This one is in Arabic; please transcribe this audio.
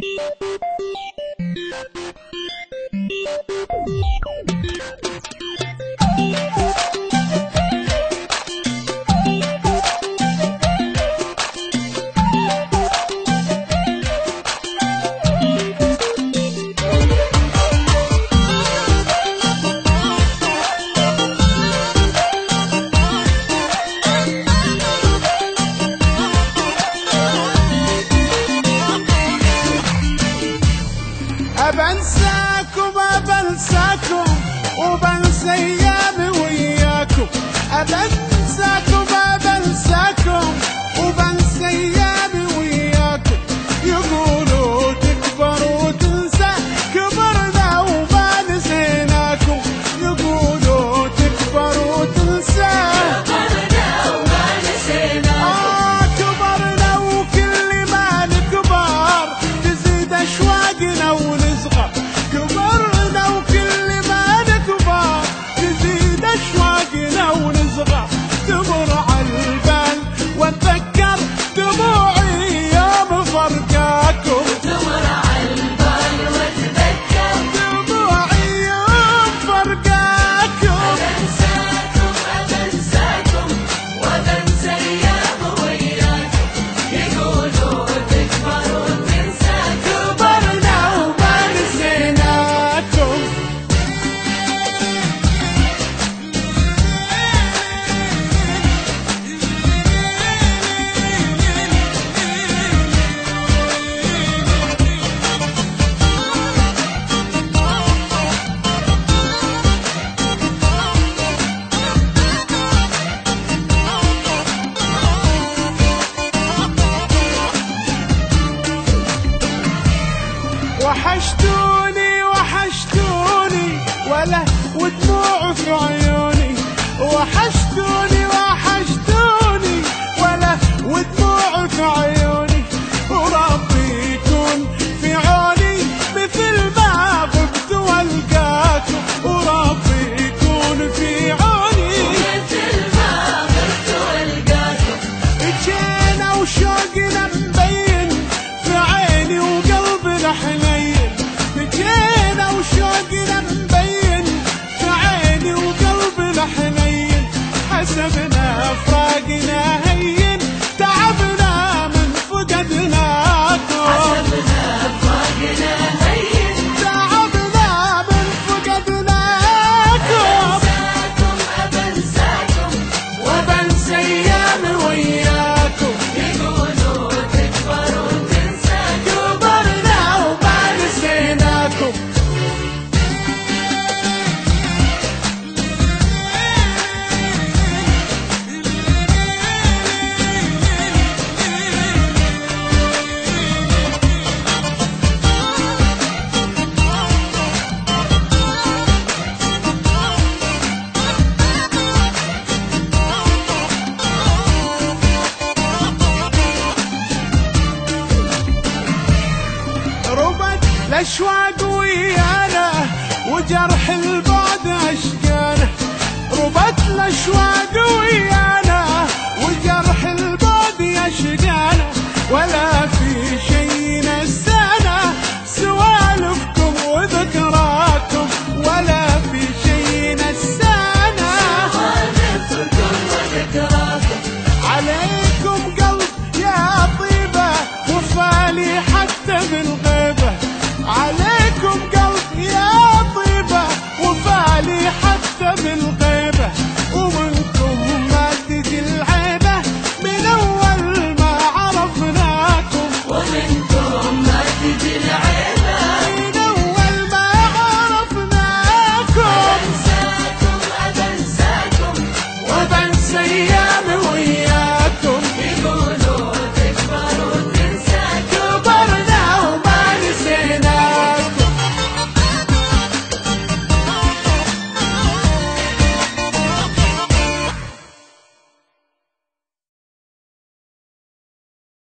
Thank you. وبنسى ايامي وياكم. ابنساكم أفراقنا هيا. الاشواق ويانا وجرح البعد اشقانه ربت الاشواق ويانا وجرح البعد